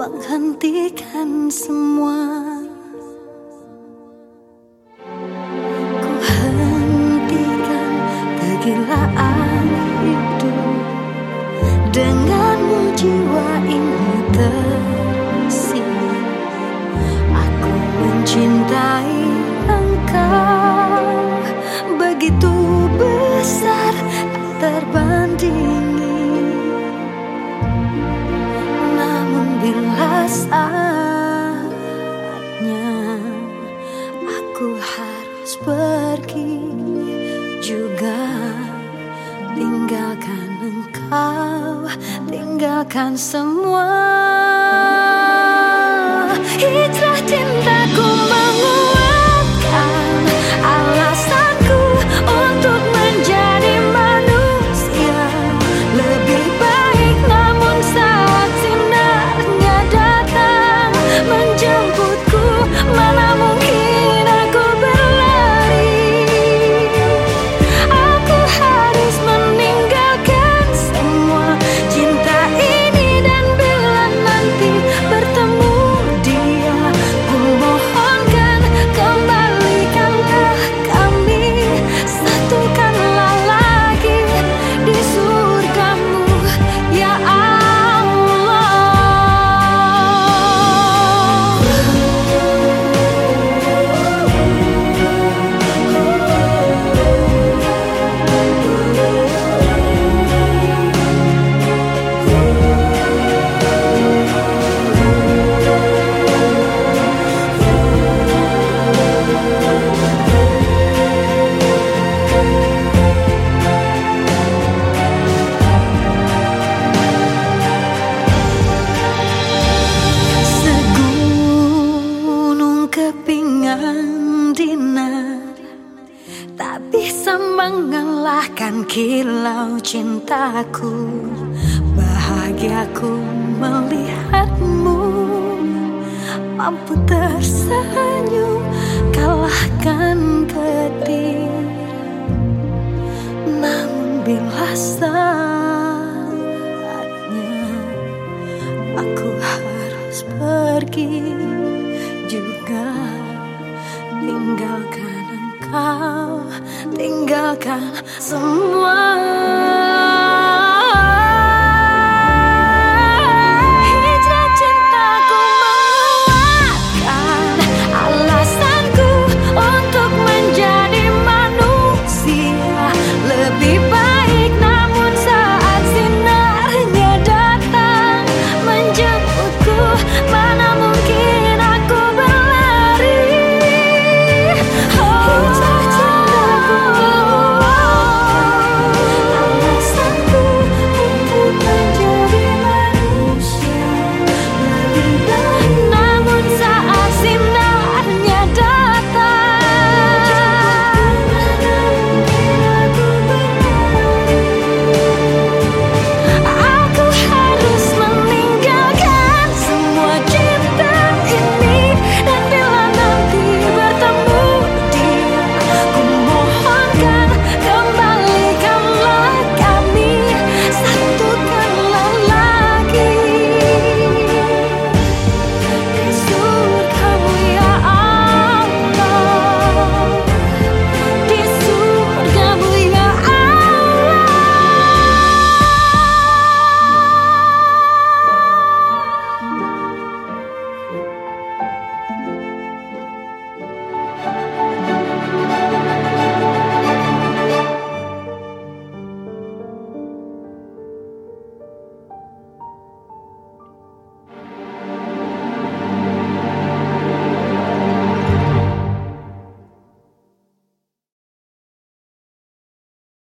menghentikan semua. Ku hentikan kegilaan hidup. Denganmu jiwa ini tersing Aku mencintai engkau. Begitu besar terbandingi saatnya Aku harus pergi juga. Tinggalkan engkau Tinggalkan semua. Hijrah cintaku Tak bisa mengalahkan kilau cintaku. Bahagiaku melihatmu. Mampu tersenyum kalahkan petir Namun bila saatnya Aku harus pergi juga Tinggalkan kau tinggalkan semua.